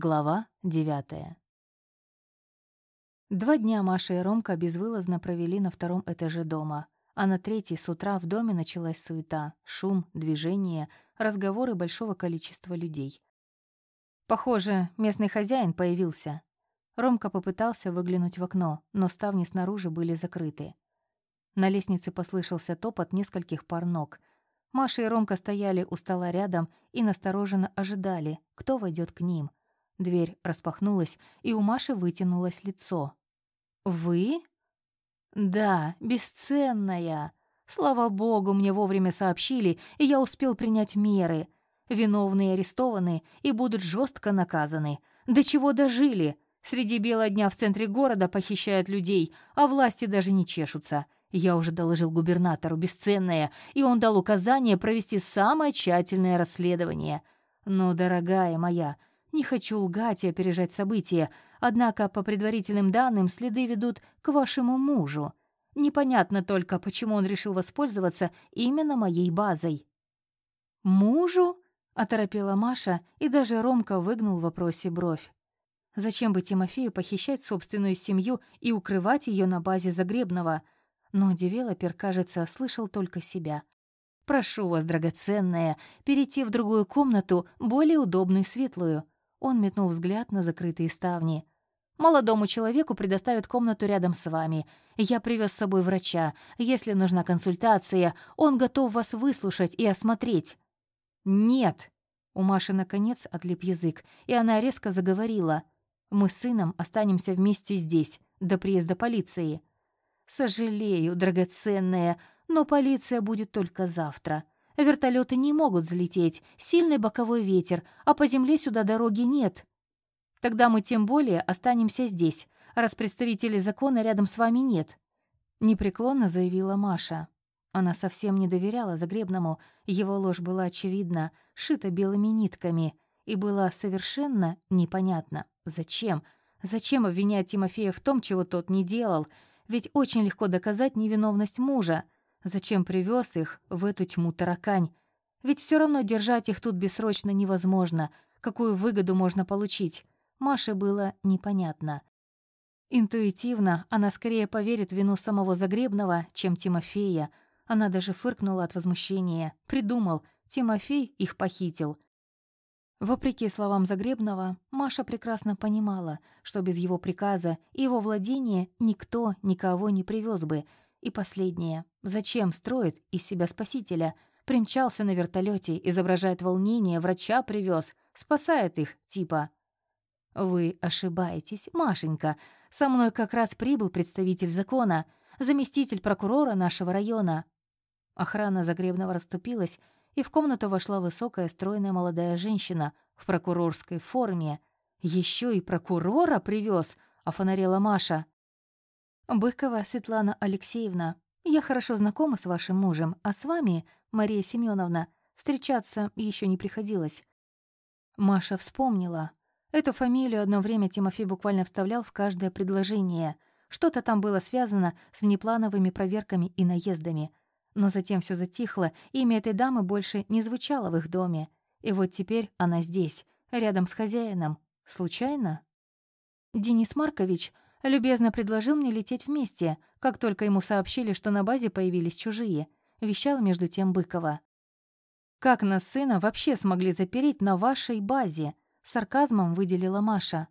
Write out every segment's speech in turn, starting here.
Глава девятая. Два дня Маша и Ромка безвылазно провели на втором этаже дома, а на третий с утра в доме началась суета, шум, движение, разговоры большого количества людей. Похоже, местный хозяин появился. Ромка попытался выглянуть в окно, но ставни снаружи были закрыты. На лестнице послышался топот нескольких пар ног. Маша и Ромка стояли у стола рядом и настороженно ожидали, кто войдет к ним — Дверь распахнулась, и у Маши вытянулось лицо. «Вы?» «Да, бесценная. Слава богу, мне вовремя сообщили, и я успел принять меры. Виновные арестованы и будут жестко наказаны. До чего дожили? Среди бела дня в центре города похищают людей, а власти даже не чешутся. Я уже доложил губернатору бесценное, и он дал указание провести самое тщательное расследование. Но, дорогая моя, не хочу лгать и опережать события, однако по предварительным данным следы ведут к вашему мужу. Непонятно только, почему он решил воспользоваться именно моей базой». «Мужу?» — оторопела Маша, и даже Ромка выгнул в вопросе бровь. Зачем бы Тимофею похищать собственную семью и укрывать ее на базе Загребного? Но девелопер, кажется, слышал только себя. «Прошу вас, драгоценная, перейти в другую комнату, более удобную светлую. Он метнул взгляд на закрытые ставни. «Молодому человеку предоставят комнату рядом с вами. Я привез с собой врача. Если нужна консультация, он готов вас выслушать и осмотреть». «Нет!» У Маши, наконец, отлип язык, и она резко заговорила. «Мы с сыном останемся вместе здесь, до приезда полиции». «Сожалею, драгоценная, но полиция будет только завтра. Вертолеты не могут взлететь, сильный боковой ветер, а по земле сюда дороги нет. Тогда мы тем более останемся здесь, раз представителей закона рядом с вами нет», — непреклонно заявила Маша. Она совсем не доверяла Загребному, его ложь была очевидна, шита белыми нитками, и было совершенно непонятно, зачем, зачем обвинять Тимофея в том, чего тот не делал, ведь очень легко доказать невиновность мужа — Зачем привез их в эту тьму таракань? Ведь все равно держать их тут бессрочно невозможно. Какую выгоду можно получить? Маше было непонятно. Интуитивно она скорее поверит в вину самого Загребного, чем Тимофея. Она даже фыркнула от возмущения. Придумал, Тимофей их похитил. Вопреки словам Загребного, Маша прекрасно понимала, что без его приказа и его владения никто никого не привез бы — и последнее. Зачем строит из себя спасителя? Примчался на вертолете, изображает волнение, врача привез, спасает их, типа. Вы ошибаетесь, Машенька. Со мной как раз прибыл представитель закона, заместитель прокурора нашего района. Охрана Загребного расступилась, и в комнату вошла высокая, стройная молодая женщина в прокурорской форме. Еще и прокурора привез, офонарела Маша. «Быкова Светлана Алексеевна, я хорошо знакома с вашим мужем, а с вами, Мария Семеновна, встречаться еще не приходилось». Маша вспомнила. Эту фамилию одно время Тимофей буквально вставлял в каждое предложение. Что-то там было связано с внеплановыми проверками и наездами. Но затем все затихло, имя этой дамы больше не звучало в их доме. И вот теперь она здесь, рядом с хозяином. Случайно? Денис Маркович Любезно предложил мне лететь вместе, как только ему сообщили, что на базе появились чужие. Вещал между тем Быкова. «Как нас сына вообще смогли запереть на вашей базе?» Сарказмом выделила Маша.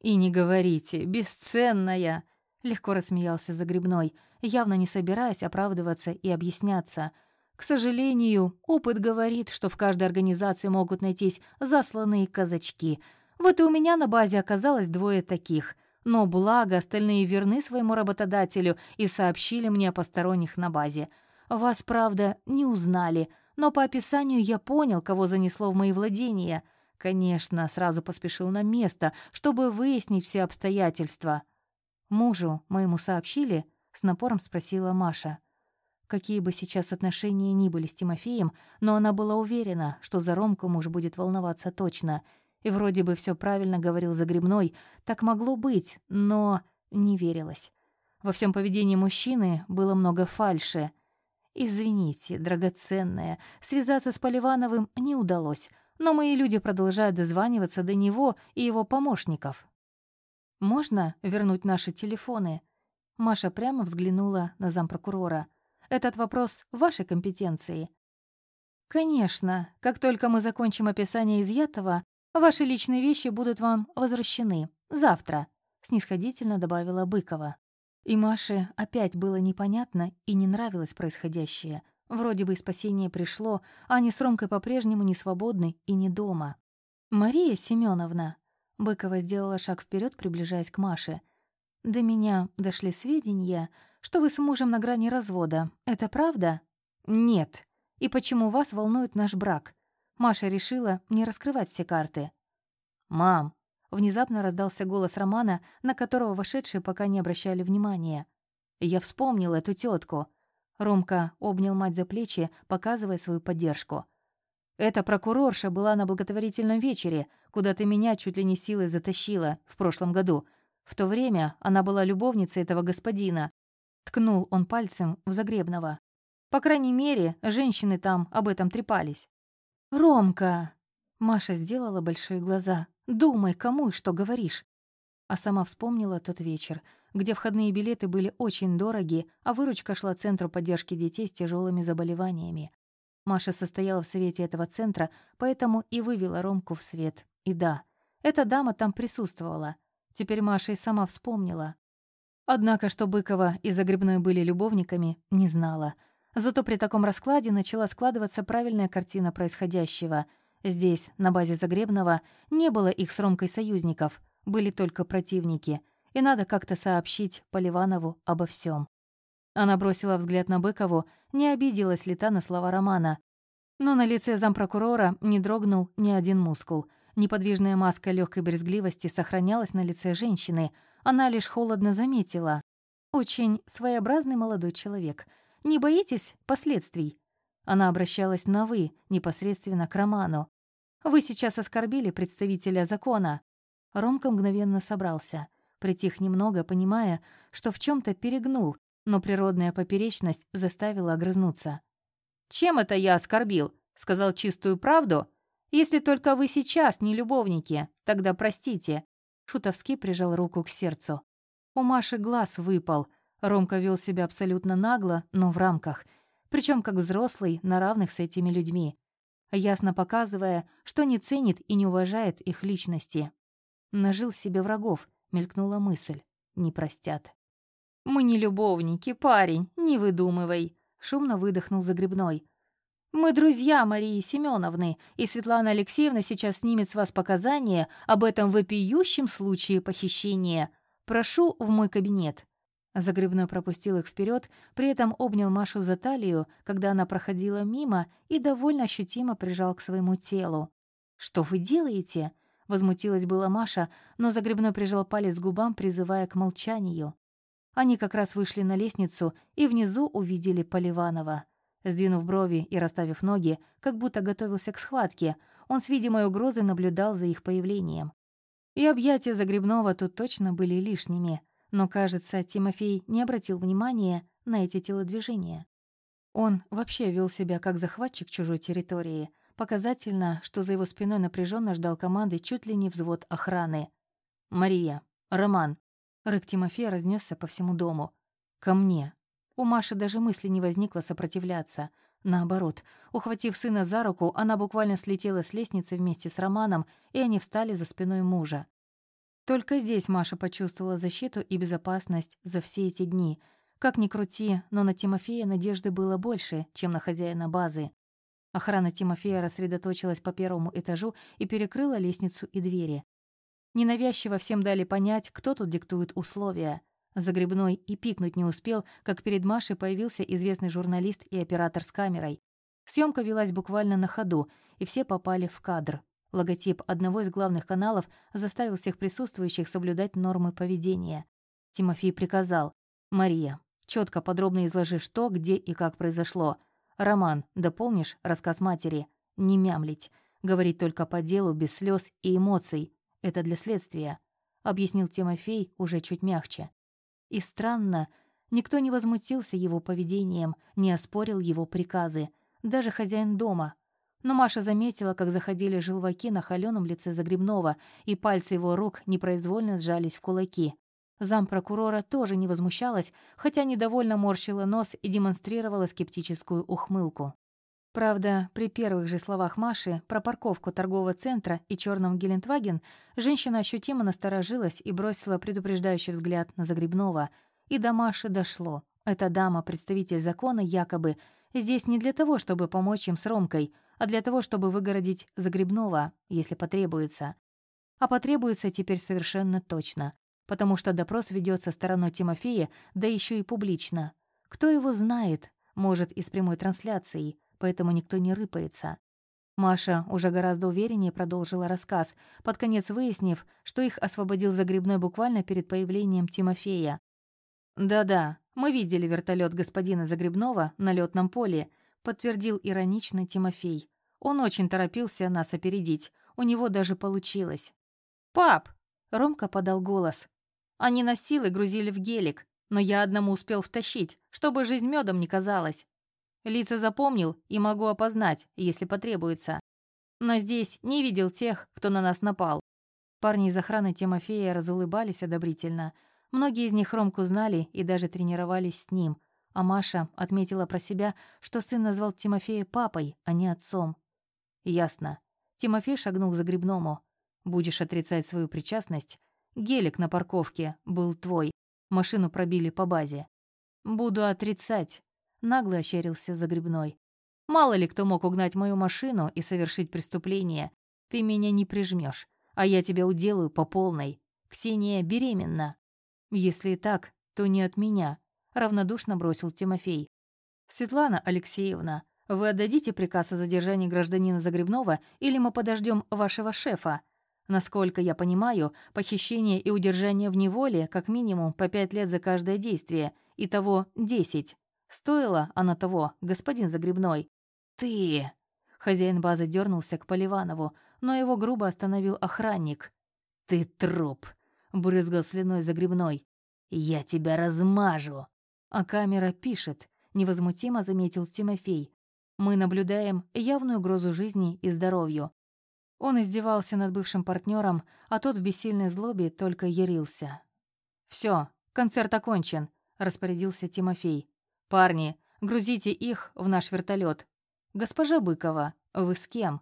«И не говорите, бесценная!» Легко рассмеялся Загребной, явно не собираясь оправдываться и объясняться. «К сожалению, опыт говорит, что в каждой организации могут найтись засланные казачки. Вот и у меня на базе оказалось двое таких — но благо остальные верны своему работодателю и сообщили мне о посторонних на базе. Вас, правда, не узнали, но по описанию я понял, кого занесло в мои владения. Конечно, сразу поспешил на место, чтобы выяснить все обстоятельства. «Мужу моему сообщили?» — с напором спросила Маша. Какие бы сейчас отношения ни были с Тимофеем, но она была уверена, что за Ромку муж будет волноваться точно — и вроде бы все правильно говорил Загребной, так могло быть, но не верилось. Во всем поведении мужчины было много фальши. Извините, драгоценная, связаться с Поливановым не удалось, но мои люди продолжают дозваниваться до него и его помощников. «Можно вернуть наши телефоны?» Маша прямо взглянула на зампрокурора. «Этот вопрос вашей компетенции». «Конечно. Как только мы закончим описание изъятого, ваши личные вещи будут вам возвращены. Завтра», — снисходительно добавила Быкова. И Маше опять было непонятно и не нравилось происходящее. Вроде бы и спасение пришло, а они с Ромкой по-прежнему не свободны и не дома. «Мария Семеновна», — Быкова сделала шаг вперед, приближаясь к Маше, «до меня дошли сведения, что вы с мужем на грани развода. Это правда?» «Нет. И почему вас волнует наш брак?» Маша решила не раскрывать все карты. «Мам, Внезапно раздался голос Романа, на которого вошедшие пока не обращали внимания. «Я вспомнил эту тетку. Ромка обнял мать за плечи, показывая свою поддержку. «Эта прокурорша была на благотворительном вечере, куда ты меня чуть ли не силой затащила в прошлом году. В то время она была любовницей этого господина». Ткнул он пальцем в Загребного. По крайней мере, женщины там об этом трепались. «Ромка!» Маша сделала большие глаза. Думай, кому и что говоришь. А сама вспомнила тот вечер, где входные билеты были очень дороги, а выручка шла Центру поддержки детей с тяжелыми заболеваниями. Маша состояла в совете этого центра, поэтому и вывела Ромку в свет. И да, эта дама там присутствовала. Теперь Маша и сама вспомнила. Однако, что Быкова и Загребной были любовниками, не знала. Зато при таком раскладе начала складываться правильная картина происходящего — Здесь, на базе Загребного, не было их с Ромкой союзников, были только противники, и надо как-то сообщить Поливанову обо всем. Она бросила взгляд на Быкову, не обиделась ли та на слова Романа. Но на лице зампрокурора не дрогнул ни один мускул. Неподвижная маска легкой брезгливости сохранялась на лице женщины. Она лишь холодно заметила. «Очень своеобразный молодой человек. Не боитесь последствий?» Она обращалась на «вы», непосредственно к Роману. «Вы сейчас оскорбили представителя закона». Ромка мгновенно собрался, притих немного, понимая, что в чем то перегнул, но природная поперечность заставила огрызнуться. «Чем это я оскорбил? Сказал чистую правду? Если только вы сейчас не любовники, тогда простите». Шутовский прижал руку к сердцу. У Маши глаз выпал. Ромка вел себя абсолютно нагло, но в рамках — причем как взрослый, на равных с этими людьми, ясно показывая, что не ценит и не уважает их личности. Нажил себе врагов, мелькнула мысль. Не простят. «Мы не любовники, парень, не выдумывай», — шумно выдохнул Загребной. «Мы друзья Марии Семеновны, и Светлана Алексеевна сейчас снимет с вас показания об этом вопиющем случае похищения. Прошу в мой кабинет». Загребной пропустил их вперед, при этом обнял Машу за талию, когда она проходила мимо, и довольно ощутимо прижал к своему телу. «Что вы делаете?» — возмутилась была Маша, но Загребной прижал палец к губам, призывая к молчанию. Они как раз вышли на лестницу и внизу увидели Поливанова. Сдвинув брови и расставив ноги, как будто готовился к схватке, он с видимой угрозой наблюдал за их появлением. И объятия Загребного тут точно были лишними — но, кажется, Тимофей не обратил внимания на эти телодвижения. Он вообще вел себя как захватчик чужой территории. Показательно, что за его спиной напряженно ждал команды чуть ли не взвод охраны. «Мария! Роман!» Рык Тимофея разнесся по всему дому. «Ко мне!» У Маши даже мысли не возникло сопротивляться. Наоборот, ухватив сына за руку, она буквально слетела с лестницы вместе с Романом, и они встали за спиной мужа. Только здесь Маша почувствовала защиту и безопасность за все эти дни. Как ни крути, но на Тимофея надежды было больше, чем на хозяина базы. Охрана Тимофея рассредоточилась по первому этажу и перекрыла лестницу и двери. Ненавязчиво всем дали понять, кто тут диктует условия. Загребной и пикнуть не успел, как перед Машей появился известный журналист и оператор с камерой. Съемка велась буквально на ходу, и все попали в кадр. Логотип одного из главных каналов заставил всех присутствующих соблюдать нормы поведения. Тимофей приказал. «Мария, четко подробно изложи, что, где и как произошло. Роман, дополнишь рассказ матери. Не мямлить. Говорить только по делу, без слез и эмоций. Это для следствия», — объяснил Тимофей уже чуть мягче. И странно, никто не возмутился его поведением, не оспорил его приказы. Даже хозяин дома, Но Маша заметила, как заходили желваки на холеном лице Загребного, и пальцы его рук непроизвольно сжались в кулаки. Зампрокурора тоже не возмущалась, хотя недовольно морщила нос и демонстрировала скептическую ухмылку. Правда, при первых же словах Маши про парковку торгового центра и черном Гелендваген женщина ощутимо насторожилась и бросила предупреждающий взгляд на Загребного. И до Маши дошло. Эта дама, представитель закона, якобы здесь не для того, чтобы помочь им с Ромкой, а для того, чтобы выгородить Загребного, если потребуется. А потребуется теперь совершенно точно, потому что допрос ведется стороной Тимофея, да еще и публично. Кто его знает, может, и с прямой трансляцией – поэтому никто не рыпается. Маша уже гораздо увереннее продолжила рассказ, под конец выяснив, что их освободил Загребной буквально перед появлением Тимофея. «Да-да, мы видели вертолет господина Загребного на летном поле», подтвердил иронично Тимофей. Он очень торопился нас опередить, у него даже получилось. «Пап!» — Ромка подал голос. «Они на силы грузили в гелик, но я одному успел втащить, чтобы жизнь медом не казалась. Лица запомнил и могу опознать, если потребуется. Но здесь не видел тех, кто на нас напал. Парни из охраны Тимофея разулыбались одобрительно. Многие из них Ромку знали и даже тренировались с ним. А Маша отметила про себя, что сын назвал Тимофея папой, а не отцом. «Ясно». Тимофей шагнул за грибному. «Будешь отрицать свою причастность? Гелик на парковке был твой. Машину пробили по базе». «Буду отрицать», Нагло ощерился Загребной. «Мало ли кто мог угнать мою машину и совершить преступление. Ты меня не прижмешь, а я тебя уделаю по полной. Ксения беременна». «Если так, то не от меня», — равнодушно бросил Тимофей. «Светлана Алексеевна, вы отдадите приказ о задержании гражданина Загребного или мы подождем вашего шефа? Насколько я понимаю, похищение и удержание в неволе как минимум по пять лет за каждое действие, итого десять. Стоило она того, господин Загребной. «Ты...» Хозяин базы дернулся к Поливанову, но его грубо остановил охранник. «Ты труп!» — брызгал слюной Загребной. «Я тебя размажу!» А камера пишет, невозмутимо заметил Тимофей. «Мы наблюдаем явную угрозу жизни и здоровью». Он издевался над бывшим партнером, а тот в бессильной злобе только ярился. «Все, концерт окончен», — распорядился Тимофей. «Парни, грузите их в наш вертолет. Госпожа Быкова, вы с кем?»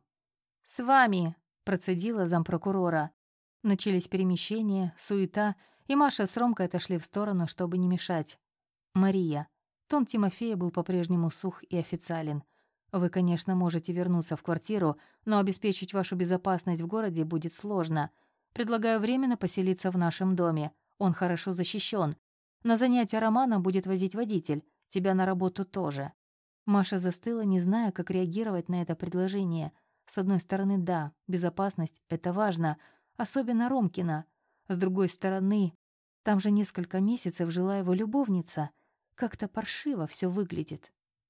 «С вами», — процедила зампрокурора. Начались перемещения, суета, и Маша с Ромкой отошли в сторону, чтобы не мешать. «Мария». Тон Тимофея был по-прежнему сух и официален. «Вы, конечно, можете вернуться в квартиру, но обеспечить вашу безопасность в городе будет сложно. Предлагаю временно поселиться в нашем доме. Он хорошо защищен. На занятия Романа будет возить водитель. Тебя на работу тоже». Маша застыла, не зная, как реагировать на это предложение. С одной стороны, да, безопасность — это важно, особенно Ромкина. С другой стороны, там же несколько месяцев жила его любовница. Как-то паршиво все выглядит.